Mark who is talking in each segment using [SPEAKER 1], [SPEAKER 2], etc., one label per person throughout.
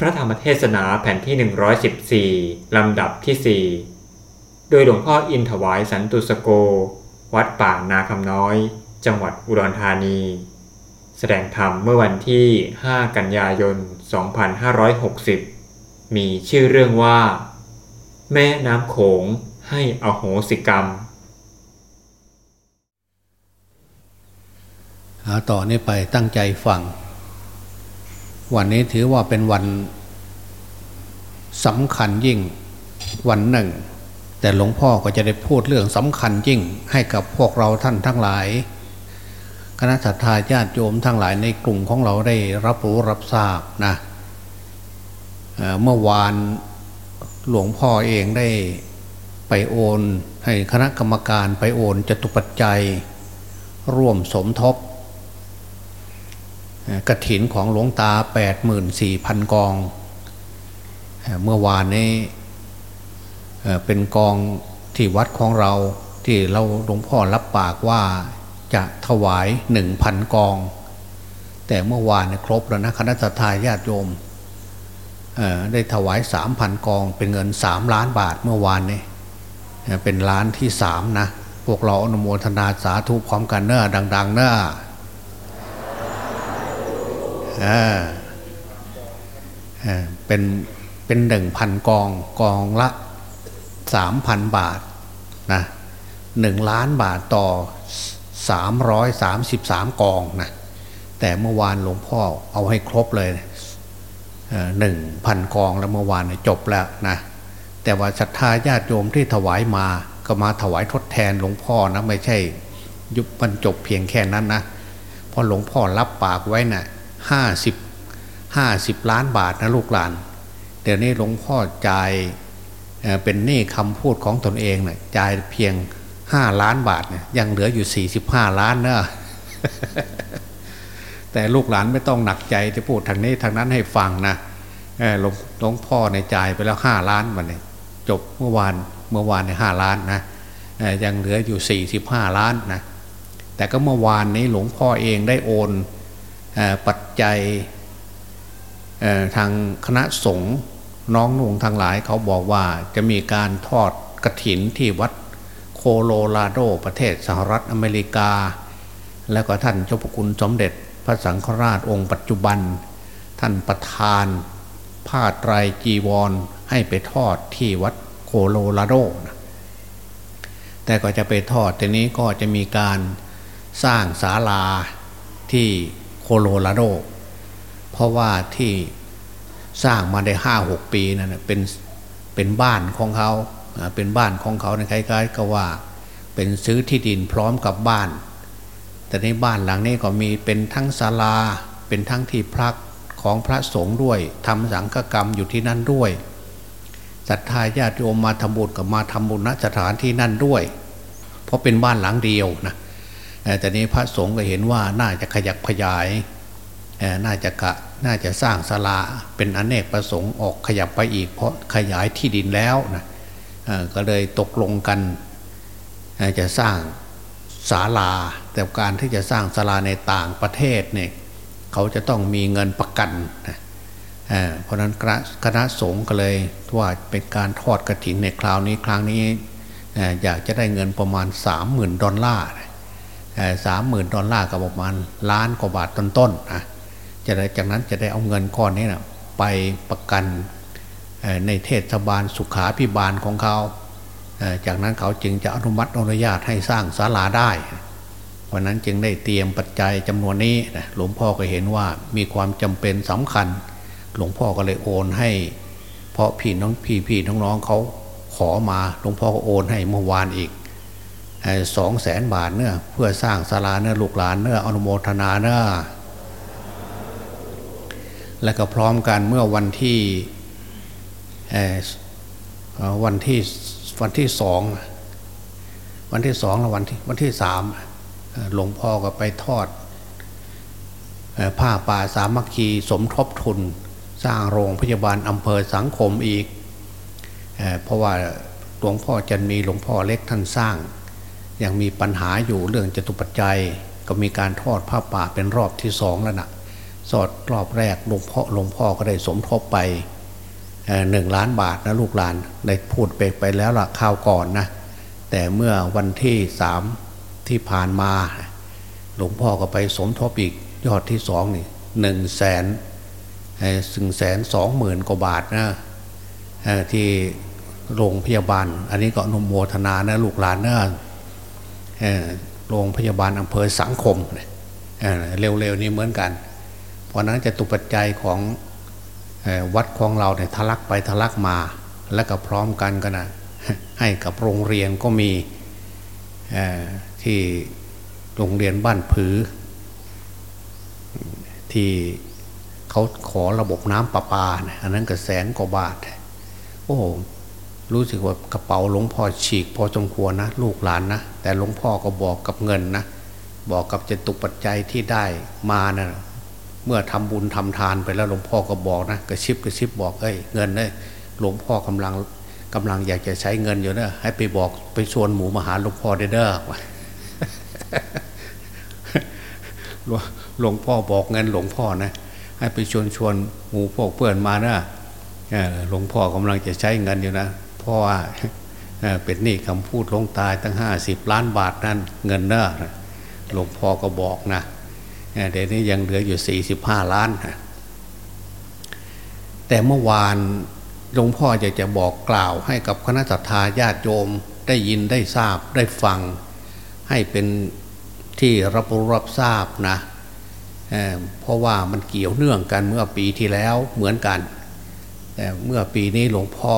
[SPEAKER 1] พระธรรมเทศนาแผ่นที่ 114 ลำดับที่ 4 โดยหลวงพ่ออินถวายสันตุสโก วัดป่านาคำน้อย จังหวัดอุดรธานี แสดงธรรมเมื่อวันที่ 5 กันยายน 2560 มีชื่อเรื่องว่า แม่น้ำโขงให้อโหสิกรรม
[SPEAKER 2] ต่อนนี้ไปตั้งใจฟัง วันนี้ถือว่าเป็นวันสำคัญยิ่งวันหนึ่ง แต่หลวงพ่อก็จะได้พูดเรื่องสำคัญยิ่งให้กับพวกเราท่านทั้งหลาย คณะสัตยาญาติโยมทั้งหลายในกลุ่มของเราได้รับรู้รับทราบนะเเมื่อวานหลวงพ่อเองได้ไปโอน ให้คณะกรรมการไปโอนจตุปัจจัย ร่วมสมทบ กระถินของหลวงตา 84,000 กอง เมื่อวานนี้เป็นกองที่วัดของเราที่เราหลวงพ่อรับปากว่าจะถวาย 1,000 กอง แต่เมื่อวานครบแล้วนะคณะทาญาติโยมได้ถวาย 3,000 กอง เป็นเงิน 3 ล้านบาทเมื่อวานนี้เป็นล้านที่สามนะ พวกเราอนุโมทนาสาธุพร้อมกันเนอะดัง ๆ เนอะ เป็นเป็นหนึ่งพันกองกองละสามพันบาทนะหนึ่งล้านบาทต่อสามร้อยสามสิบสามกองนะแต่เมื่อวานหลวงพ่อเอาให้ครบเลยหนึ่งพันกองแล้วเมื่อวานจบแล้วนะแต่ว่าศรัทธาญาติโยมที่ถวายมาก็มาถวายทดแทนหลวงพ่อนะไม่ใช่ยุบมันจบเพียงแค่นั้นนะเพราะหลวงพ่อรับปากไว้นะ่ะ ห้าสิบห้าสิบล้านบาทนะลูกหลานเดี๋ยวนี้หลวงพ่อจ่ายเป็นหนี้คำพูดของตนเองนะ่ะจ่ายเพียงห้าล้านบาทเนี่ยยังเหลืออยู่สี่สิบห้าล้านเนอะแต่ลูกหลานไม่ต้องหนักใจที่พูดทางนี้ทางนั้นให้ฟังนะหลวงหลวงพ่อในจ่ายไปแล้วห้าล้านวันนี้จบเมื่อวานเมื่อวานในห้าล้านนะยังเหลืออยู่สี่สิบห้าล้านนะแต่ก็เมื่อวานนี้หลวงพ่อเองได้โอน ปัจจัยทางคณะสงฆ์น้องนุ่งทางหลายเขาบอกว่าจะมีการทอดกระถินที่วัดโคโลราโดประเทศสหรัฐอเมริกา แล้วก็ท่านเจ้าพระคุณสมเด็จพระสังฆราชองค์ปัจจุบัน ท่านประธานผ้าไตรจีวรให้ไปทอดที่วัดโคโลราโดนะแต่ก็จะไปทอดทีนี้ก็จะมีการสร้างศาลาที่ โคโลราโด เพราะว่าที่สร้างมาได้ห้าหกปีนั่นเป็นเป็นบ้านของเขาเป็นบ้านของเขาในคล้ายๆก็ว่าเป็นซื้อที่ดินพร้อมกับบ้าน แต่ในบ้านหลังนี้ก็มีเป็นทั้งศาลาเป็นทั้งที่พักของพระสงฆ์ด้วยทำสังฆกรรมอยู่ที่นั่นด้วยศรัทธาญาติโยมมาทำบุญกับมาทำบุญณสถานที่นั่นด้วย เพราะเป็นบ้านหลังเดียวนะ แต่นี้พระสงฆ์ก็เห็นว่าน่าจะขยักขยายน่าจะกะน่าจะสร้างศาลาเป็นอนเนกประสงค์ออกขยับไปอีก เพราะขยายที่ดินแล้วนะก็เลยตกลงกันจะสร้างศาลา แต่การที่จะสร้างศาลาในต่างประเทศเนี่ยเขาจะต้องมีเงินประกันนะเพราะนั้นคณะสงฆ์ก็เลยว่าเป็นการทอดกระถินในคราวนี้ครั้งนี้อยากจะได้เงินประมาณสามหมื่นดอลลาร์ สามหมื่นดอลลาร์กับประมาณล้านกว่าบาทต้นๆนะจะได้จากนั้นจะได้เอาเงินก้อนนี้นะไปประกันในเทศบาลสุขาพิบาลของเขา จากนั้นเขาจึงจะอนุมัติอนุญาตให้สร้างศาลาได้ วันนั้นจึงได้เตรียมปัจจัยจำนวนนี้หลวงพ่อก็เห็นว่ามีความจำเป็นสำคัญ หลวงพ่อก็เลยโอนให้ เพราะพี่น้องพี่พี่น้องๆเขาขอมาหลวงพ่อก็โอนให้เมื่อวานอีก สองแสนบาทเนื้อเพื่อสร้างศาลาเนื้อลูกหลานเนื้ออนุโมทนาเนื้อและก็พร้อมกันเมื่อวันที่วันที่วันที่สองวันที่สองและวันที่วันที่สามหลวงพ่อก็ไปทอดผ้าป่าสามัคคีสมทบทุน สร้างโรงพยาบาลอำเภอสังคมอีกเพราะว่าหลวงพ่อจันมีหลวงพ่อเล็กท่านสร้าง ยังมีปัญหาอยู่เรื่องจตุปัจจัย ก็มีการทอดผ้าป่าเป็นรอบที่สองแล้วนะสอดรอบแรกหลวงพ่อหลวงพ่อก็ได้สมทบไปหนึ่งล้านบาทนะลูกหลานได้พูดไปไปแล้วละข่าวก่อนนะแต่เมื่อวันที่สามที่ผ่านมา หลวงพ่อก็ไปสมทบอีกยอดที่สองนี่หนึ่งแสนสึงแสนสองหมื่นกว่าบาทนะที่โรงพยาบาล อันนี้ก็นุโมทนานะลูกหลานนะ โรงพยาบาลอำเภอสังคมเร็วๆนี้เหมือนกัน เพราะนั้นจะตุปัจจัยของวัดของเราเนี่ยทะลักไปทะลักมาและก็พร้อมกันกันนะให้กับโรงเรียนก็มีที่โรงเรียนบ้านผือ ที่เขาขอระบบน้ำประปาอันนั้นก็แสนกว่าบาท โอ้ รู้สึกว่ากระเป๋าหลวงพ่อฉีก พอสมควรนะลูกหลานนะแต่หลวงพ่อก็บอกกับเงินนะบอกกับจตุปัจจัยที่ได้มานะเมื่อทำบุญทำทานไปแล้วหลวงพ่อก็บอกนะกระชิบกระชิบบอกเอ้ยเงินเนี่ยหลวงพ่อกำลังกำลังอยากจะใช้เงินอยู่นะให้ไปบอกไปชวนหมูมาหาหลวงพ่อเด้อหลวงพ่อบอกเงินหลวงพ่อนะให้ไปชวนชวนหมูพวกเพื่อนมานะหลวงพ่อกำลังจะใช้เงินอยู่นะ ราะว่าเป็นนี่คำพูดลงตายตั้งห้าสิบล้านบาทนั่นเงินเนอะหลวงพ่อก็บอกนะเดี๋ยวนี้ยังเหลืออยู่สี่สิบห้าล้าน แต่เมื่อวานหลวงพ่ออยากจะบอกกล่าวให้กับคณะสัตยาญาติโยมได้ยินได้ทราบได้ฟัง ให้เป็นที่รับรู้รับทราบนะเเพราะว่ามันเกี่ยวเนื่องกันเมื่อปีที่แล้วเหมือนกัน แต่เมื่อปีนี้หลวงพ่อ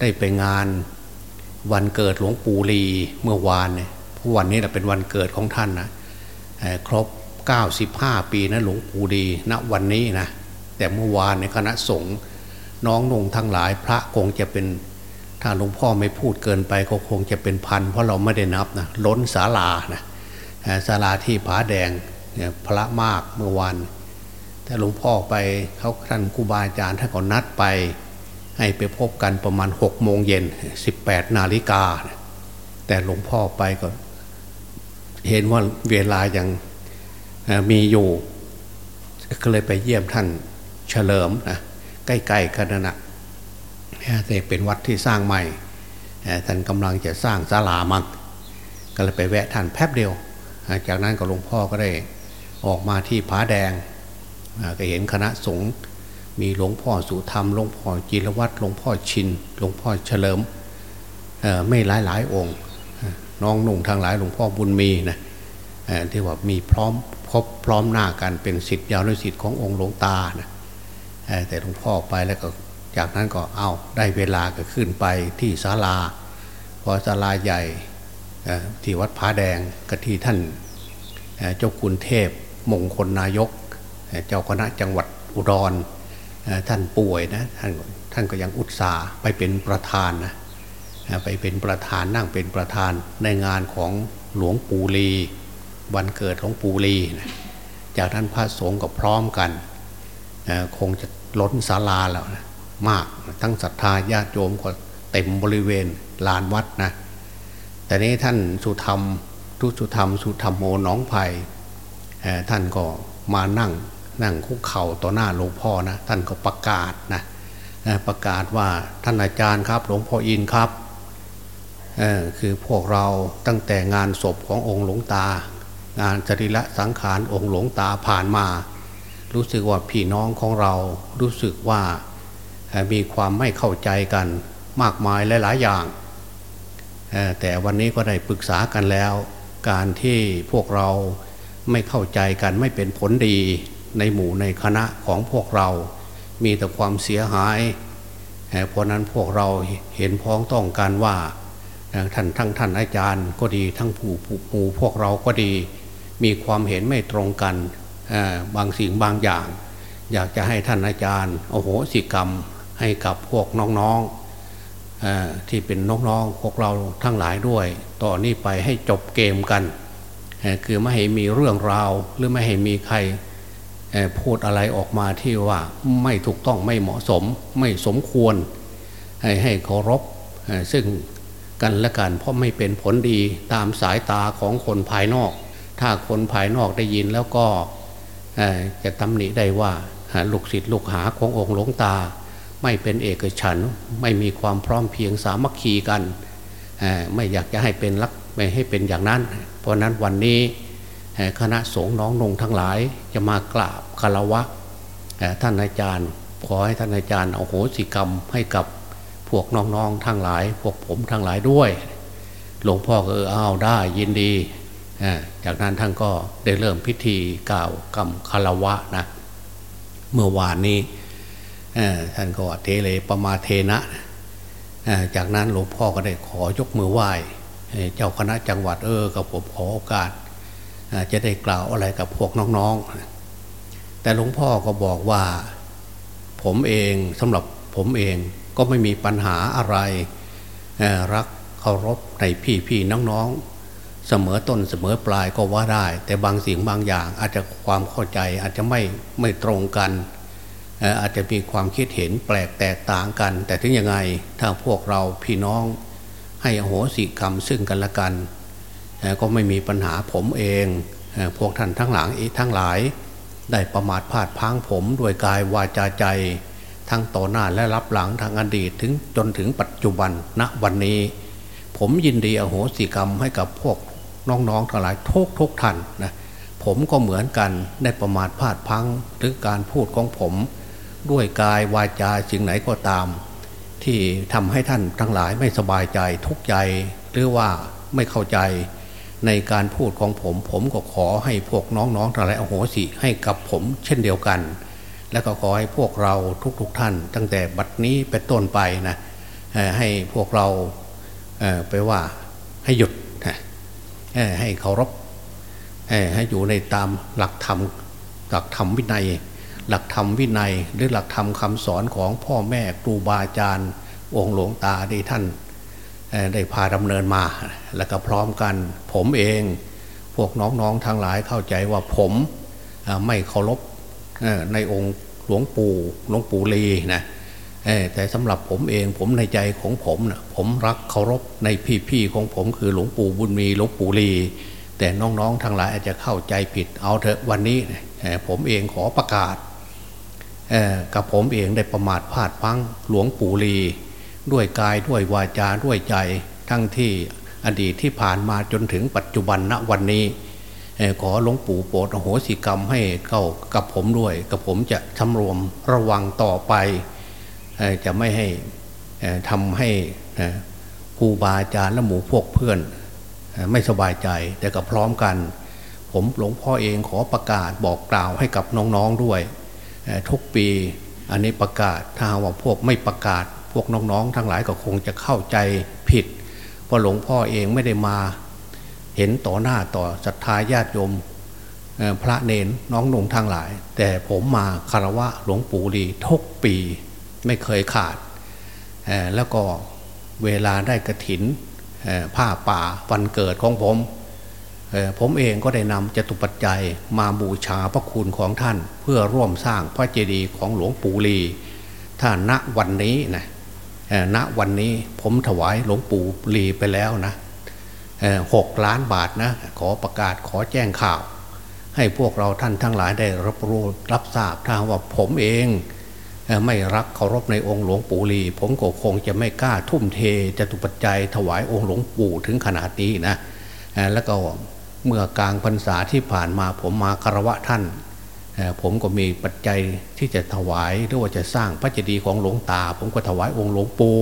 [SPEAKER 2] ได้ไปงานวันเกิดหลวงปู่ลีเมื่อวานเนี่ยวันนี้เป็นวันเกิดของท่านนะครบ 95 ปีนะหลวงปู่ดีณวันนี้นะแต่เมื่อวานในคณะสงฆ์น้องนงทั้งหลายพระคงจะเป็นถ้าหลวงพ่อไม่พูดเกินไปก็คงจะเป็นพัน เพราะเราไม่ได้นับนะล้นศาลานะศาลาที่ผาแดงเนี่ยพระมากเมื่อวานแต่หลวงพ่อไปเขาท่านครูบาอาจารย์ท่านก็นัดไป ให้ไปพบกันประมาณหกโมงเย็นสิบแปดนาฬิกา แต่หลวงพ่อไปก็เห็นว่าเวลายังมีอยู่ก็เลยไปเยี่ยมท่านเฉลิมนะใกล้ๆกันนะแต่เป็นวัดที่สร้างใหม่ท่านกำลังจะสร้างศาลามังก็เลยไปแวะท่านแป๊บเดียว จากนั้นก็หลวงพ่อก็ได้ออกมาที่ผาแดงก็เห็นคณะสงฆ์ มีหลวงพ่อสุธรรมหลวงพ่อจิรวัตรหลวงพ่อชินหลวงพ่อเฉลิมไม่หลายหลายองค์น้องนุ่งทางหลายหลวงพ่อบุญมีนะที่ว่ามีพร้อมครบพร้อมหน้ากันเป็นสิทธิ์ยาวด้วยสิทธิ์ขององค์หลวงตานะแต่หลวงพ่อไปแล้วก็จากนั้นก็เอาได้เวลาก็ขึ้นไปที่ศาลา พอศาลาใหญ่ที่วัดผาแดงกะที่ท่านเจ้าคุณเทพมงคลนายก เจ้าคณะจังหวัดอุดร ท่านป่วยนะท่านท่านก็ยังอุตส่าห์ไปเป็นประธานนะไปเป็นประธานนั่งเป็นประธานในงานของหลวงปู่ลีวันเกิดของปู่ลีนะจากท่านพระสงฆ์ก็พร้อมกันคงจะล้นศาลาแล้วนะมากทั้งศรัทธาญาติโยมก็เต็มบริเวณลานวัดนะแต่นี้ท่านสุธรรมทุสุธรรมสุธรรมโมน้องไผ่ท่านก็มานั่ง นั่งคุกเข่าต่อหน้าหลวงพ่อนะท่านก็ประกาศนะประกาศว่าท่านอาจารย์ครับ หลวงพ่ออินครับคือพวกเราตั้งแต่งานศพขององค์หลวงตา งานจริละสังขารองค์หลวงตาผ่านมา รู้สึกว่าพี่น้องของเรารู้สึกว่ามีความไม่เข้าใจกันมากมายหลาย ๆ อย่าง แต่วันนี้ก็ได้ปรึกษากันแล้ว การที่พวกเราไม่เข้าใจกันไม่เป็นผลดี ในหมู่ในคณะของพวกเรา มีแต่ความเสียหายเพราะนั้นพวกเราเห็นพ้องต้องการว่าท่านทั้งท่านอาจารย์ก็ดีทั้งผู้หมู่พวกเราก็ดี มีความเห็นไม่ตรงกันบางสิ่งบางอย่าง อยากจะให้ท่านอาจารย์โอโหสิกรรมให้กับพวกน้องๆที่เป็นน้องๆพวกเราทั้งหลายด้วย ต่อนนี้ไปให้จบเกมกัน คือไม่ให้มีเรื่องราวหรือไม่ให้มีใคร พูดอะไรออกมาที่ว่าไม่ถูกต้องไม่เหมาะสม ไม่สมควร ให้ให้เคารพซึ่งกันและกันเพราะไม่เป็นผลดีตามสายตาของคนภายนอก ถ้าคนภายนอกได้ยินแล้วก็จะตำหนิได้ว่าลูกศิษย์ลูกหาขององค์หลวงตา ไม่เป็นเอกฉันไม่มีความพร้อมเพียงสามัคคีกัน ไม่อยากจะให้เป็นลักไม่ให้เป็นอย่างนั้น เพราะนั้นวันนี้ คณะสงฆ์น้องนงทั้งหลายจะมากราบคารวะท่านอาจารย์ขอให้ท่านอาจารย์เอาโหสิกรรมให้กับพวกน้องๆทั้งหลาย พวกผมทั้งหลายด้วย หลวงพ่อก็เออเอาได้ยินดี จากนั้นท่านก็ได้เริ่มพิธีกล่าวกรรมคารวะนะเมื่อวานนี้ท่านก็เทเลปมาเทนะจากนั้นหลวงพ่อก็ได้ขอยกมือไหว้เจ้าคณะจังหวัดเออกับผมขอโอกาส จะได้กล่าวอะไรกับพวกน้องๆ แต่หลวงพ่อก็บอกว่า ผมเองสำหรับผมเองก็ไม่มีปัญหาอะไรรักเคารพในพี่พี่น้องๆ เสมอต้นเสมอปลายก็ว่าได้ แต่บางสิ่งบางอย่างอาจจะความเข้าใจอาจจะไม่ไม่ตรงกัน อาจจะมีความคิดเห็นแปลกแตกต่างกัน แต่ถึงยังไงถ้าพวกเราพี่น้องให้โหสิกรรมซึ่งกันและกัน ก็ไม่มีปัญหาผมเองพวกท่านทั้งหลังทั้งหลาย ได้ประมาทพลาดพังผมด้วยกายวาจาใจ ทั้งต่อหน้าและรับหลังทางอดีตถึงจนถึงปัจจุบันณวันนี้ ผมยินดีอโหสิกรรมให้กับพวกน้องๆทั้งหลายทุกทุกท่านนะผมก็เหมือนกันได้ประมาทพลาดพังหรือการพูดของผม ด้วยกายวาจาสิ่งไหนก็ตาม ที่ทำให้ท่านทั้งหลายไม่สบายใจทุกใจ หรือว่าไม่เข้าใจ ในการพูดของผม ผมก็ขอให้พวกน้องๆทั้งหลายอโหสิให้กับผมเช่นเดียวกัน และก็ขอให้พวกเราทุกๆทท่าน ตั้งแต่บัดนี้เป็นต้นไปนะให้พวกเราไปว่าให้หยุดให้เคารพให้อยู่ในตามหลักธรรมหลักธรรมวินัย หลักธรรมวินัย หรือหลักธรรมคำสอนของพ่อแม่ครูบาอาจารย์องค์หลวงตาที่ท่าน ได้พาดำเนินมา แล้วก็พร้อมกัน ผมเอง พวกน้องๆทั้งหลายเข้าใจว่าผมไม่เคารพในองค์หลวงปู่หลวงปู่ลีนะแต่สำหรับผมเองผมในใจของผมนะผมรักเคารพในพี่ๆของผมคือหลวงปู่บุญมีหลวงปู่ลี แต่น้องๆทั้งหลายอาจจะเข้าใจผิดเอาเถอะวันนี้ผมเองขอประกาศกับผมเองได้ประมาทพลาดพังหลวงปู่ลี ด้วยกายด้วยวาจาด้วยใจ ทั้งที่อดีตที่ผ่านมาจนถึงปัจจุบันณวันนี้ ขอหลวงปู่โปรดโหสิกรรมให้เข้ากับผมด้วย กับผมจะทำรวมระวังต่อไป จะไม่ให้ทำให้ครูบาอาจารย์และหมู่พวกเพื่อน ไม่สบายใจแต่ก็พร้อมกัน ผมหลวงพ่อเองขอประกาศบอกกล่าวให้กับน้องๆด้วย ทุกปีอันนี้ประกาศถ้าว่าพวกไม่ประกาศ วกน้องๆ ทั้งหลายก็คงจะเข้าใจผิดเพราะหลวงพ่อเองไม่ได้มาเห็นต่อหน้าต่อศรัทธาญาติโยมพระเนนน้องหนุ่งทั้งหลาย แต่ผมมาคารวะหลวงปู่ดีทุกปีไม่เคยขาด แล้วก็เวลาได้กระถินผ้าป่าวันเกิดของผม ผมเองก็ได้นำจตุปัจจัยมาบูชาพระคุณของท่าน เพื่อร่วมสร้างพระเจดีย์ของหลวงปู่ลีถ้าณวันนี้นะ ณวันนี้ผมถวายหลวงปู่ลีไปแล้วนะหกล้านบาทนะขอประกาศขอแจ้งข่าว ให้พวกเราท่านทั้งหลายได้รับรู้รับทราบถ้าว่าผมเองไม่รักเคารพในองค์หลวงปู่ลี ผมก็คงจะไม่กล้าทุ่มเทจตุปัจจัยถวายองค์หลวงปู่ถึงขนาดนี้นะแล้วก็เมื่อกลางพรรษาที่ผ่านมาผมมาคารวะท่าน ผมก็มีปัจจัยที่จะถวายหรือว่าจะสร้างพระเจดีย์ของหลวงตา ผมก็ถวายองค์หลวงปู่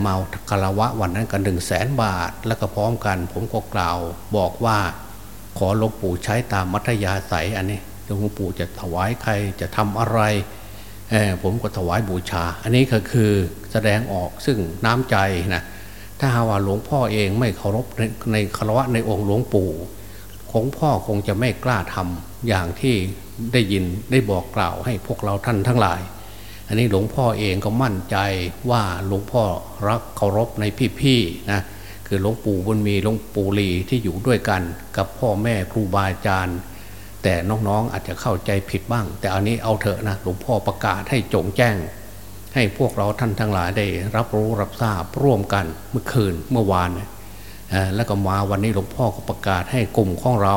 [SPEAKER 2] เมาคารวะวันนั้นกันหนึ่งแสนบาท แล้วก็พร้อมกัน ผมก็กล่าวบอกว่าขอหลวงปู่ใช้ตามมัธยาศัยอันนี้หลวงปู่จะถวายใครจะทำอะไรผมก็ถวายบูชา อันนี้ก็คือแสดงออกซึ่งน้ำใจนะถ้าหาว่าหลวงพ่อเองไม่เคารพในคารวะในองค์หลวงปู่ของพ่อคงจะไม่กล้าทำ อย่างที่ได้ยินได้บอกกล่าวให้พวกเราท่านทั้งหลาย อันนี้หลวงพ่อเองก็มั่นใจว่าหลวงพ่อรักเคารพในพี่ๆนะคือหลวงปู่บุญมีหลวงปู่ลีที่อยู่ด้วยกัน กับพ่อแม่ครูบาอาจารย์แต่น้องๆอาจจะเข้าใจผิดบ้าง แต่อันนี้เอาเถอะนะหลวงพ่อประกาศให้จงแจ้ง ให้พวกเราท่านทั้งหลายได้รับรู้รับทราบร่วมกันเมื่อคืนเมื่อวานแล้วก็มาวันนี้หลวงพ่อก็ประกาศให้กลุ่มของเรา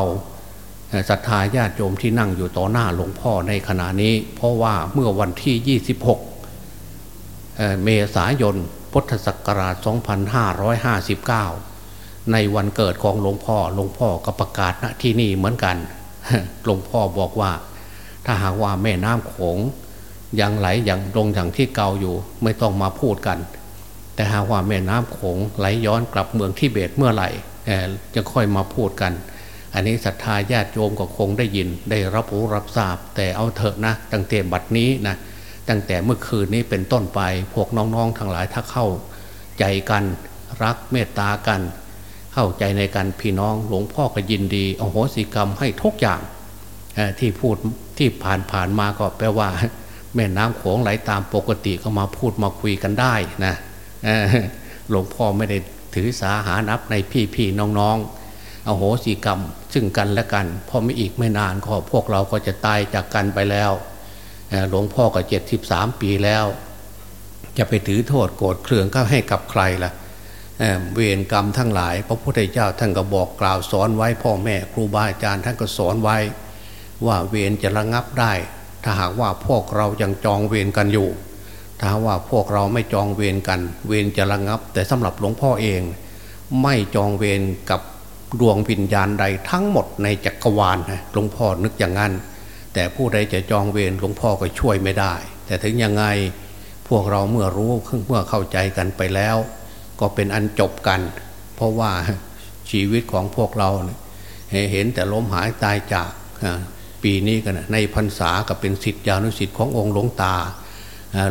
[SPEAKER 2] ศรัทธาญาติโยมที่นั่งอยู่ต่อหน้าหลวงพ่อในขณะนี้ เพราะว่าเมื่อวันที่ 26 เมษายนพุทธศักราช 2559 ในวันเกิดของหลวงพ่อหลวงพ่อก็ประกาศณที่นี่เหมือนกันหลวงพ่อบอกว่า ถ้าหากว่าแม่น้ำโขงยังไหลอย่างลงอย่างที่เก่าอยู่ไม่ต้องมาพูดกัน แต่หากว่าแม่น้ำโขงไหลย้อนกลับเมืองทิเบตเมื่อไหร่จะค่อยมาพูดกัน อันนี้ศรัทธาญาติโยมก็คงได้ยิน ได้รับรู้รับทราบ แต่เอาเถอะนะตั้งแต่บัดนี้นะตั้งแต่เมื่อคืนนี้เป็นต้นไปพวกน้องๆทั้งหลายถ้าเข้าใจกันรักเมตตากัน เข้าใจในกันพี่น้องหลวงพ่อก็ยินดีอโหสิกรรมให้ทุกอย่างที่พูดที่ผ่านผ่านมาก็แปลว่า แม่น้ำโขงไหลตามปกติก็มาพูดมาคุยกันได้นะหลวงพ่อไม่ได้ถือสาหานับในพี่พี่น้องๆ อโหสิกรรม ซึ่งกันและกันพอไม่อีกไม่นานก็พวกเราก็จะตายจากกันไปแล้วหลวงพ่อก็เจ็ดสิบสามปีแล้ว จะไปถือโทษโกรธเคืองก็ให้กับใครล่ะเวรกรรมทั้งหลาย พระพุทธเจ้าท่านก็บอกกล่าวสอนไว้พ่อแม่ครูบาอาจารย์ท่านก็สอนไว้ ว่าเวรจะระงับได้ ถ้าหากว่าพวกเรายังจองเวรกันอยู่ ถ้าว่าพวกเราไม่จองเวรกัน เวรจะระงับ แต่สำหรับหลวงพ่อเอง ไม่จองเวรกับ ดวงวิญญาณใดทั้งหมดในจักรวาลนะหลวงพ่อนึกอย่างนั้น แต่ผู้ใดจะจองเวรหลวงพ่อก็ช่วยไม่ได้ แต่ถึงยังไงพวกเราเมื่อรู้เมื่อเข้าใจกันไปแล้ว ก็เป็นอันจบกัน เพราะว่าชีวิตของพวกเราเห็นแต่ล้มหายตายจากปีนี้กันในพรรษาก็เป็นสิทธิานุสิทธิ์ขององค์หลวงตา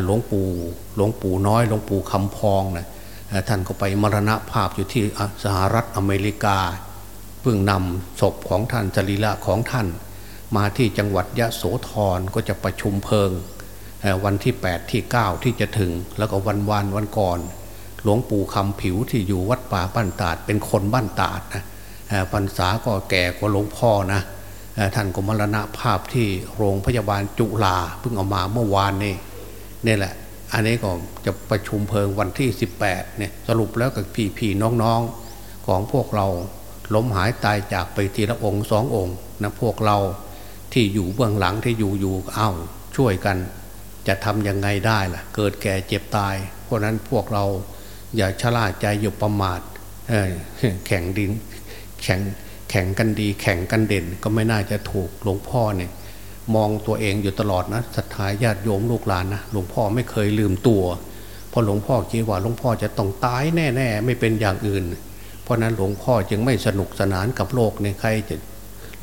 [SPEAKER 2] หลวงปู่หลวงปู่น้อยหลวงปู่คำพองนะท่านก็ไปมรณภาพอยู่ที่สหรัฐอเมริกา เพิ่งนำศพของท่านจริละของท่าน มาที่จังหวัดยะโสธรก็จะประชุมเพลิง วันที่ 8 ที่ 9 ที่จะถึง แล้วก็วันวานวันก่อน หลวงปู่คำผิวที่อยู่วัดป่าบ้านตาดเป็นคนบ้านตาดนะพรรษาก็แก่กว่าหลวงพ่อนะท่านก็มรณภาพที่โรงพยาบาลจุฬาเพิ่งเอามาเมื่อวานนี่นี่แหละ อันนี้ก็จะประชุมเพลิงวันที่ 18เนี่ยสรุปแล้วกับพี่ๆน้องๆของพวกเรา ล้มหายตายจากไปทีละองค์สององค์นะพวกเราที่อยู่เบื้องหลังที่อยู่อยู่เอ้าช่วยกัน จะทำยังไงได้ล่ะ เกิดแก่เจ็บตาย เพราะนั้นพวกเราอย่าชะล่าใจอยู่ประมาทแข่งดินแข่งแข่งกันดี แข่งกันเด่นก็ไม่น่าจะถูกหลวงพ่อเนี่ยมองตัวเองอยู่ตลอดนะศรัทธาญาติโยมลูกหลานนะหลวงพ่อไม่เคยลืมตัวเพราะหลวงพ่อคิดว่าหลวงพ่อจะต้องตายแน่ ๆ ไม่เป็นอย่างอื่น ราะนั้นหลวงพ่อจึงไม่สนุกสนานกับโลกในใครจะ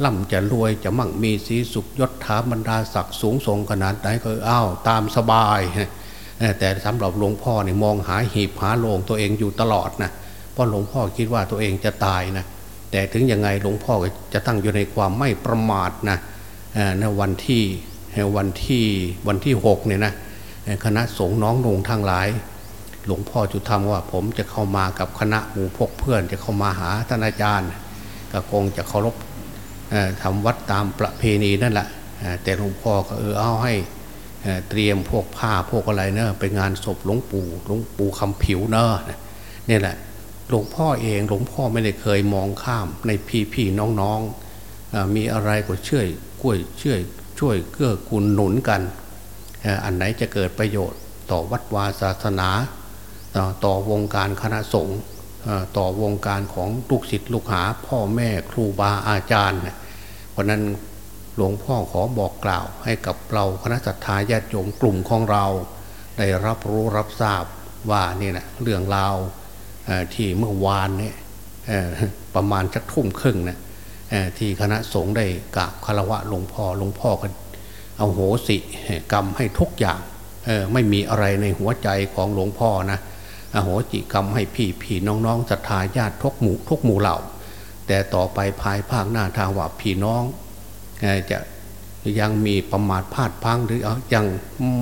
[SPEAKER 2] ล่ำจะรวยจะมั่งมีสีสุขยศถาบรรดาศักดิ์สูงส่งขนาดไหนก็อ้าวตามสบาย แต่สำหรับหลวงพ่อเนี่ยมองหาหีบหาโลงตัวเองอยู่ตลอดนะเพราะหลวงพ่อคิดว่าตัวเองจะตายนะแต่ถึงยังไงหลวงพ่อจะตั้งอยู่ในความไม่ประมาทนะในวันที่วันที่วันที่หกเนี่ยนะคณะสงฆ์น้องนงทั้งหลาย หลวงพ่อจุธรรมว่า ผมจะเข้ามากับคณะหมู่พกเพื่อน จะเข้ามาหาท่านอาจารย์ก็คงจะเคารพทำวัดตามประเพณีนั่นแหละแต่หลวงพ่อก็เออเอาให้เตรียมพวกผ้าพวกอะไรเนอะไปงานศพหลวงปู่หลวงปู่คำผิวเนอะนี่แหละหลวงพ่อเองหลวงพ่อไม่ได้เคยมองข้ามในพี่พี่น้องๆมีอะไรก็ช่วยกุ้ยช่วยช่วยเกื้อกูลหนุนกัน อันไหนจะเกิดประโยชน์ต่อวัดวาศาสนา ต่อวงการคณะสงฆ์ต่อวงการของลูกศิษย์ลูกหา พ่อแม่ครูบาอาจารย์เพราะนั้นหลวงพ่อขอบอกกล่าวให้กับเราคณะสัตยาญาติโยมกลุ่มของเรา ได้รับรู้รับทราบว่านี่นะเรื่องราวที่เมื่อวานเนี่ยประมาณจักทุ่มครึ่งนะที่คณะสงฆ์ได้กราบคารวะหลวงพ่อหลวงพ่อก็เอาโหสิกรรมให้ทุกอย่างไม่มีอะไรในหัวใจของหลวงพ่อนะ อโหจิกรรมให้พี่พี่น้องๆศรัทธาญาติทุกหมู่ทุกหมู่เหล่า แต่ต่อไปภายภาคหน้าทางว่าพี่น้องจะยังมีประมาทพลาดพังหรือยัง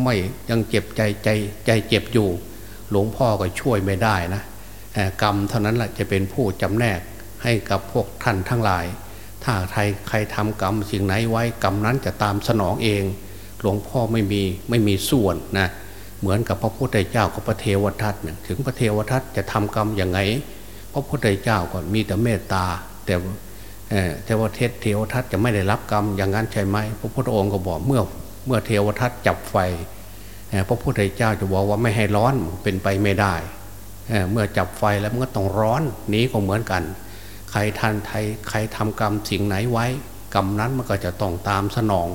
[SPEAKER 2] ไม่ยังเจ็บใจใจใจเจ็บอยู่ หลวงพ่อก็ช่วยไม่ได้นะกรรมเท่านั้นแหละจะเป็นผู้จำแนกให้กับพวกท่านทั้งหลาย ถ้าใครใครทำกรรมสิ่งไหนไว้กรรมนั้นจะตามสนองเอง หลวงพ่อไม่มีไม่มีส่วนนะ เหมือนกับพระพุทธเจ้ากับพระเทวทัตเนี่ยถึงพระเทวทัตจะทำกรรมอย่างไง พระพุทธเจ้าก็มีแต่เมตตา แต่เทวเทศเทวทัตจะไม่ได้รับกรรมอย่างนั้นใช่ไหมพระพุทธองค์ก็บอกเมื่อเมื่อเทวทัตจับไฟพระพุทธเจ้าจะบอกว่าไม่ให้ร้อนเป็นไปไม่ได้เมื่อจับไฟแล้วมันก็ต้องร้อนนี้ก็เหมือนกัน ใครทันไทยใครทำกรรมสิ่งไหนไว้ กรรมนั้นมันก็จะต้องตามสนอง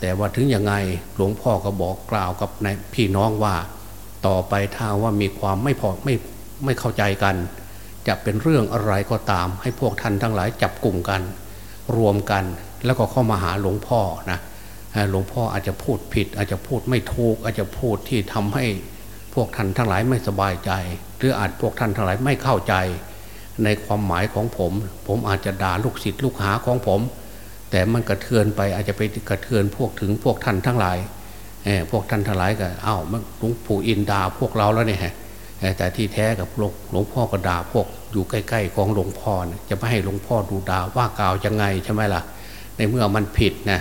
[SPEAKER 2] แต่ว่าถึงยังไงหลวงพ่อก็บอกกล่าวกับนพี่น้องว่าต่อไปถ้าว่ามีความไม่พอไม่ไม่เข้าใจกัน จะเป็นเรื่องอะไรก็ตาม ให้พวกท่านทั้งหลายจับกลุ่มกัน รวมกันแล้วก็เข้ามาหาหลวงพ่อนะหลวงพ่ออาจจะพูดผิด อาจจะพูดไม่ถูกอาจจะพูดที่ทำให้พวกท่านทั้งหลายไม่สบายใจ หรืออาจพวกท่านทั้งหลายไม่เข้าใจ ในความหมายของผม ผมอาจจะด่าลูกศิษย์ลูกหาของผม แต่มันกระเทือนไปอาจจะไปกระเทือนพวกถึงพวกท่านทั้งหลายพวกท่านทั้งหลายก็เอ้ามันหลวงปู่อินดาพวกเราแล้วเนี่ยแต่ที่แท้กับหลวงพ่อก็ด่าพวกอยู่ใกล้ ๆ ของหลวงพ่อจะไม่ให้หลวงพ่อดูด่าว่ากล่าวยังไงใช่ไหมล่ะ ในเมื่อมันผิดนะ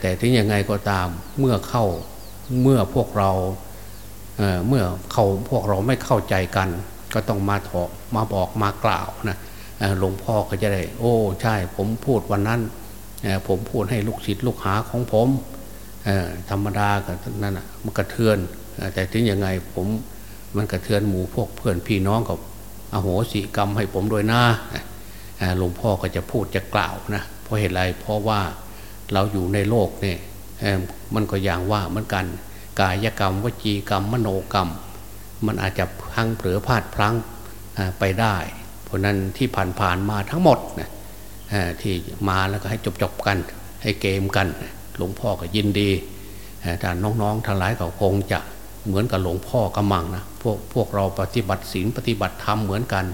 [SPEAKER 2] แต่ถึงยังไงก็ตามเมื่อเข้าเมื่อพวกเราเมื่อเขาพวกเราไม่เข้าใจกัน ก็ต้องมาถอมาบอกมากล่าวนะหลวงพ่อก็จะได้ โอ้ ใช่ผมพูดวันนั้น ผมพูดให้ลูกศิษย์ลูกหาของผมธรรมดากับนั่นอะมันกระเทือน แต่ถึงยังไงผมมันกระเทือนหมู่พวกเพื่อนพี่น้องกับอโหสิกรรมให้ผมด้วยนะหลวงพ่อก็จะพูดจะกล่าวนะเพราะเหตุไรเพราะว่าเราอยู่ในโลกเนี่ยมันก็อย่างว่าเหมือนกัน กายกรรมวจีกรรม มโนกรรม มันอาจจะพังเผลอพลาดพลั้งไปได้ เพราะนั้นที่ผ่านๆมาทั้งหมดนะ ที่มาแล้วก็ให้จบๆกัน ให้เกมกัน หลวงพ่อก็ยินดีแต่น้องๆทั้งหลายก็คงจะเหมือนกับหลวงพ่อกำมังนะพวกพวกเราปฏิบัติศีลปฏิบัติธรรมเหมือนกัน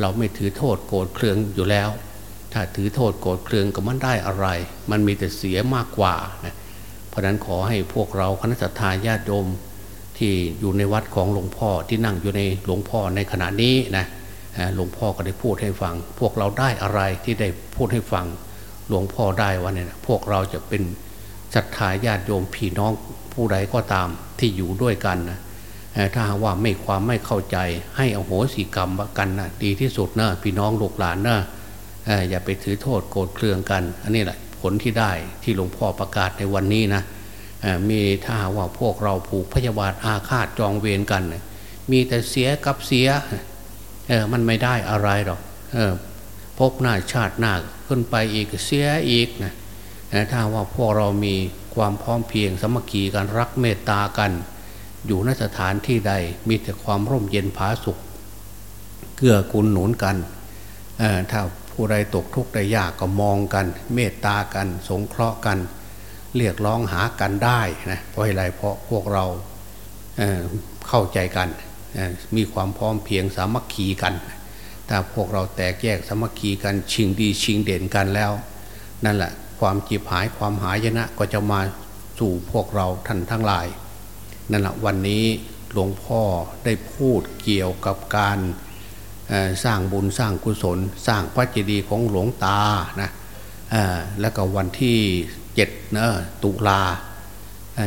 [SPEAKER 2] เราไม่ถือโทษโกรธเคืองอยู่แล้ว ถ้าถือโทษโกรธเคืองก็มันได้อะไร มันมีแต่เสียมากกว่านะเพราะนั้นขอให้พวกเราคณะทาญาติโยมที่อยู่ในวัดของหลวงพ่อที่นั่งอยู่ในหลวงพ่อในขณะนี้นะ หลวงพ่อก็ได้พูดให้ฟัง พวกเราได้อะไรที่ได้พูดให้ฟัง หลวงพ่อได้ว่าเนี่ยพวกเราจะเป็นศรัทธาญาติโยมพี่น้องผู้ใดก็ตามที่อยู่ด้วยกันนะถ้าว่าไม่ความไม่เข้าใจให้อโหสิกรรมกันนะดีที่สุดนะพี่น้องลูกหลานนะอย่าไปถือโทษโกรธเคืองกัน อันนี้แหละผลที่ได้ที่หลวงพ่อประกาศในวันนี้นะมีถ้าว่าพวกเราผูกพยาบาทอาฆาตจองเวรกัน มีแต่เสียกับเสีย เออมันไม่ได้อะไรหรอกออพบหน้าชาติหน้าขึ้นไปอีกเสียอีกนะถ้าว่าพวกเรามีความพร้อมเพียงสมัคคีกันรักเมตตากัน อยู่นสถานที่ใดมีแต่ความร่มเย็นผาสุขเกื้อกูลหนุนกันถ้าผู้ใดตกทุกข์ได้ยากก็มองกัน เมตตากัน สงเคราะห์กัน เรียกร้องหากันได้นะเพราะอะไรเพราะพวกเราเเข้าใจกัน มีความพร้อมเพียงสามัคคีกัน ถ้าพวกเราแตกแยกสามัคคีกันชิงดีชิงเด่นกันแล้ว นั่นแหละความจีบหายความหายนะก็จะมาสู่พวกเราท่านทั้งหลาย นั่นแหละวันนี้หลวงพ่อได้พูดเกี่ยวกับการสร้างบุญสร้างกุศล สร้างพระเจดีย์ของหลวงตานะแล้วก็วันที่เจ็ดนะตุลา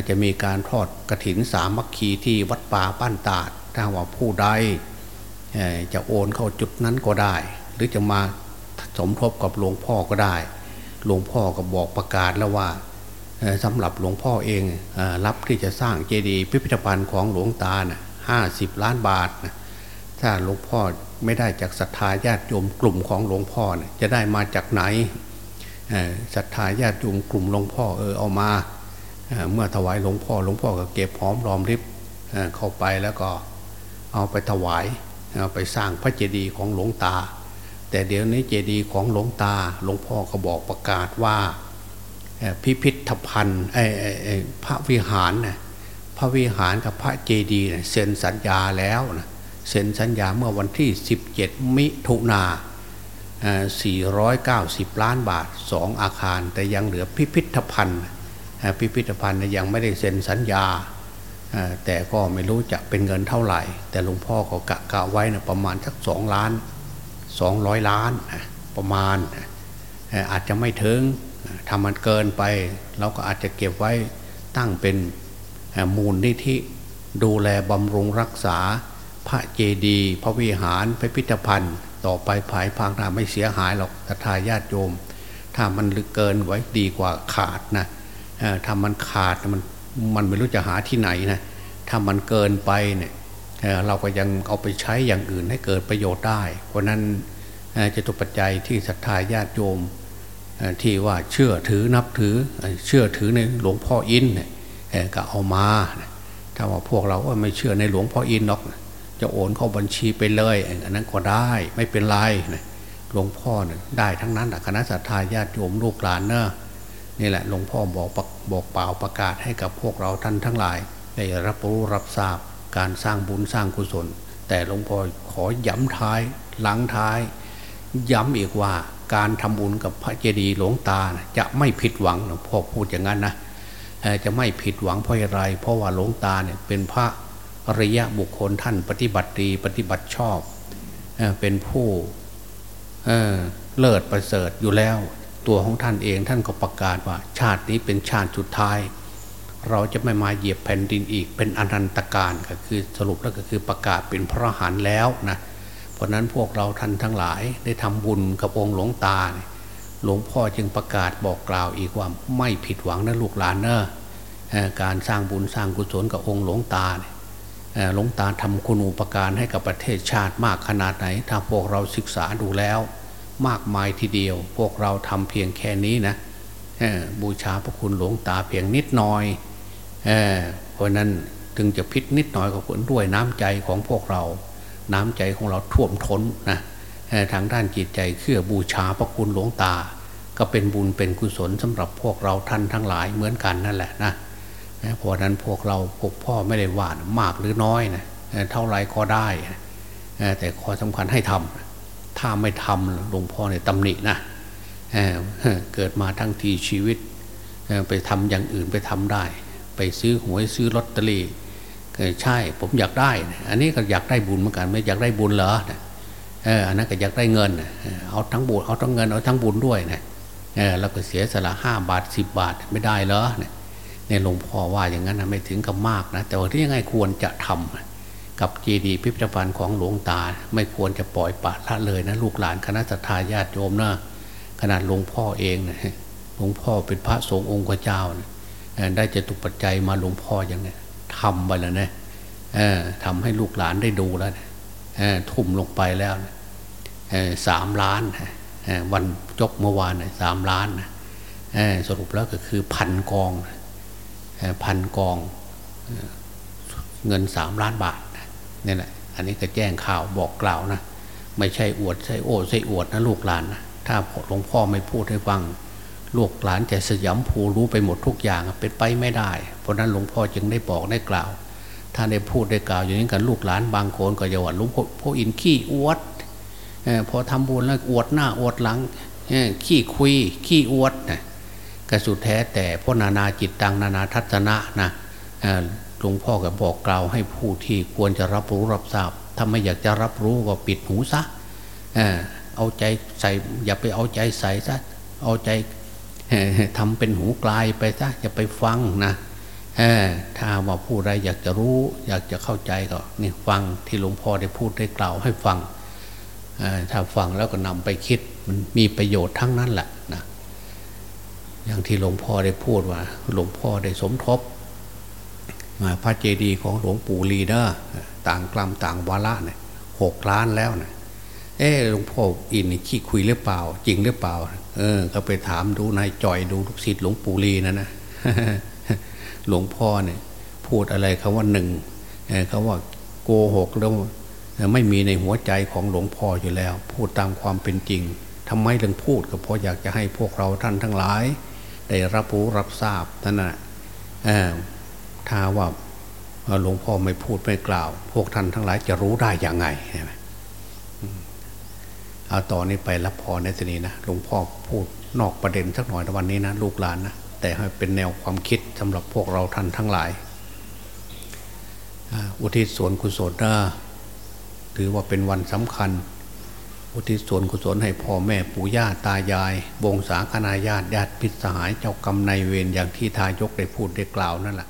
[SPEAKER 2] จะมีการทอดกระถินสามัคคีที่วัดป่าบ้านตาด ถ้าว่าผู้ใดจะโอนเข้าจุดนั้นก็ได้ หรือจะมาสมทบกับหลวงพ่อก็ได้ หลวงพ่อก็บอกประกาศแล้วว่าสำหรับหลวงพ่อเองรับที่จะสร้างเจดีย์พิพิธภัณฑ์ของหลวงตานะห้าสิบล้านบาทนะถ้าหลวงพ่อไม่ได้จากศรัทธาญาติโยมกลุ่มของหลวงพ่อนะจะได้มาจากไหนศรัทธาญาติโยมกลุ่มหลวงพ่อเออเอามาเมื่อถวายหลวงพ่อหลวงพ่อก็เก็บหอมรอมริบเข้าไปแล้วก็ เอาไปถวายเอาไปสร้างพระเจดีย์ของหลวงตา แต่เดี๋ยวนี้เจดีย์ของหลวงตาหลวงพ่อก็บอกประกาศว่าพิพิธภัณฑ์พระวิหารนะพระวิหารกับพระเจดีย์เซ็นสัญญาแล้วนะเซ็นสัญญาเมื่อวันที่ 17 มิถุนา490 ล้านบาทสองอาคาร แต่ยังเหลือพิพิธภัณฑ์ พิพิธภัณฑ์ยังไม่ได้เซ็นสัญญา แต่ก็ไม่รู้จะเป็นเงินเท่าไหร่ แต่หลวงพ่อก็กะกะไว้นะประมาณสักสองล้านสองร้อยล้านประมาณอาจจะไม่ถึงทำมันเกินไป เราก็อาจจะเก็บไว้ตั้งเป็นมูลนิธิดูแลบำรุงรักษา พระเจดีย์พระวิหารพิพิธภัณฑ์ ต่อไปภายภาคหน้าไม่เสียหายหรอกศรัทธาญาติโยม ถ้ามันเกินไว้ดีกว่าขาดนะถ้ามันขาดมัน มันไม่รู้จะหาที่ไหนนะถ้ามันเกินไปเนี่ยเราก็ยังเอาไปใช้อย่างอื่นให้เกิดประโยชน์ได้ เพราะนั้นจะตุปัจจัยที่ศรัทธาญาติโยมที่ว่าเชื่อถือนับถือเชื่อถือในหลวงพ่ออินเนี่ยก็เอามา ถ้าว่าพวกเราไม่เชื่อในหลวงพ่ออินหรอกจะโอนเข้าบัญชีไปเลยอันนั้นก็ได้ไม่เป็นไรหลวงพ่อเนี่ยได้ทั้งนั้นคณะสัตยาญาติโยมลูกหลานเนอะ นี่แหละหลวงพ่อบอกบอกเปล่าประกาศให้กับพวกเราท่านทั้งหลายได้รับรู้รับทราบการสร้างบุญสร้างกุศล แต่หลวงพ่อขอย้ำท้ายหลังท้าย ย้ำอีกว่าการทำบุญกับพระเจดีย์หลวงตาจะไม่ผิดหวังหลวงพ่อพูดอย่างนั้นนะจะไม่ผิดหวังเพราะอะไร เพราะว่าหลวงตาเนี่ยเป็นพระอริยะบุคคลท่านปฏิบัติดีปฏิบัติชอบ เป็นผู้เเลิศประเสริฐอยู่แล้ว ตัวของท่านเองท่านก็ประกาศว่า ชาตินี้เป็นชาติสุดท้าย เราจะไม่มาเหยียบแผ่นดินอีกเป็นอนันตการก็คือสรุปแล้วก็คือประกาศเป็นพระหันแล้วนะเพราะนั้นพวกเราท่านทั้งหลายได้ทำบุญกับองค์หลวงตา หลวงพ่อจึงประกาศบอกกล่าวอีกว่าไม่ผิดหวังนะลูกหลานเนอะการสร้างบุญสร้างกุศลกับองค์หลวงตาหลวงตาทำคุณูปการให้กับประเทศชาติมากขนาดไหน ถ้าพวกเราศึกษาดูแล้ว มากมายทีเดียว พวกเราทำเพียงแค่นี้นะบูชาพระคุณหลวงตาเพียงนิดหน่อยเเพราะนั้นถึงจะพิษนิดหน่อยก็ผลด้วยน้ำใจของพวกเรา น้ำใจของเราท่วมท้นนะทางด้านจิตใจเชื่อบูชาพระคุณหลวงตา ก็เป็นบุญเป็นกุศลสำหรับพวกเราท่านทั้งหลายเหมือนกันนั่นแหละนะเพราะนั้นพวกเราพวกพ่อไม่ได้ว่ามากหรือน้อยนะเท่าไรก็ได้ แต่ข้อสำคัญให้ทำ ถ้าไม่ทำหลวงพ่อเนี่ยตำหนินะเกิดมาทั้งทีชีวิตไปทำอย่างอื่นไปทำได้ ไปซื้อหวยซื้อลอตเตอรี่ใช่ผมอยากได้ อันนี้ก็อยากได้บุญเหมือนกัน ไม่อยากได้บุญเหรออันนั้นก็อยากได้เงิน เอาทั้งบุญเอาทั้งเงินเอาทั้งบุญด้วยนะแล้วก็เสียสละห้าบาทสิบบาทไม่ได้เหรอเนี่ยเนี่ยหลวงพ่อว่าอย่างนั้นนะไม่ถึงกับมากนะแต่ว่าที่ยังไงควรจะทำ กับเจดีย์พิพิธภัณฑ์ของหลวงตา ไม่ควรจะปล่อยปะละเลยนะลูกหลานคณะทาญาติโยมนะขนาดหลวงพ่อเองนะหลวงพ่อเป็นพระสงฆ์องค์เจ้านะได้จะตุปัจจัยมาหลวงพ่ออย่างนี้ทำไปแล้วนะทำให้ลูกหลานได้ดูแล้วนะทุ่มลงไปแล้วนะสามล้านวันจบเมื่อวานสามล้านนะสรุปแล้วก็คือพันกองนะพันกองเงินสามล้านบาท นี่แหละอันนี้ก็แจ้งข่าวบอกกล่าวนะไม่ใช่อวดใช่โอ้ใช่อวดนะลูกหลานนะถ้าหลวงพ่อไม่พูดให้ฟังลูกหลานจะสยามภูรู้ไปหมดทุกอย่างเป็นไปไม่ได้ เพราะนั้นหลวงพ่อจึงได้บอกได้กล่าว ถ้าได้พูดได้กล่าวอย่างนี้กันลูกหลานบางคนก็จะว่าหลวงพ่ออินขี้อวดพอทำบุญแล้วอวดหน้าอวดหลังขี้คุยขี้อวดนะก็สุดแท้แต่พราะนานาจิตตังนานาทัศนะนะ หลวงพ่อก็บอกกล่าวให้ผู้ที่ควรจะรับรู้รับทราบ ถ้าไม่อยากจะรับรู้ก็ปิดหูซะเอาใจใส่ อย่าไปเอาใจใส่ซะเอาใจทำเป็นหูกลายไปซะอย่าไปฟังนะถ้าว่าผู้ใดอยากจะรู้ อยากจะเข้าใจก็นี่ฟังที่หลวงพ่อได้พูดได้กล่าวให้ฟังถ้าฟังแล้วก็นำไปคิดมันมีประโยชน์ทั้งนั้นแหละนะอย่างที่หลวงพ่อได้พูดว่า หลวงพ่อได้สมทบ พระเจดีย์ของหลวงปู่ลีเดอร์ต่างกลัมต่างวาระเนี่ยหกล้านแล้วเนี่ยเออหลวงพ่ออินนี่ขี้คุยหรือเปล่า จริงหรือเปล่า เออ ก็ไปถามดูนายจ่อยดูลูกศิษย์หลวงปู่ลีนะนะหลวงพ่อเนี่ย พูดอะไรคาว่าหนึ่งเขาว่าโกหกแล้วไม่มีในหัวใจของหลวงพ่ออยู่แล้ว พูดตามความเป็นจริงทำไมถึงพูดก็เพราะอยากจะให้พวกเราท่านทั้งหลาย ได้รับรู้รับทราบนั่นแหะ ถ้าว่าหลวงพ่อไม่พูดไม่กล่าว พวกท่านทั้งหลายจะรู้ได้อย่างไงเอาต่อนนี้ไปรับพรในทีนี้นะหลวงพ่อพูดนอกประเด็นสักหน่อยในวันนี้นะลูกหลานนะแต่ให้เป็นแนวความคิดสำหรับพวกเราท่านทั้งหลาย อุทิศส่วนกุศลนะถือว่าเป็นวันสำคัญ อุทิศส่วนกุศลให้พ่อแม่ปู่ย่าตายาย วงศาคณาญาติญาติพิษสหายเจ้ากรรมนายเวรอย่างที่ทายกได้พูดได้กล่าวนั่นแหละ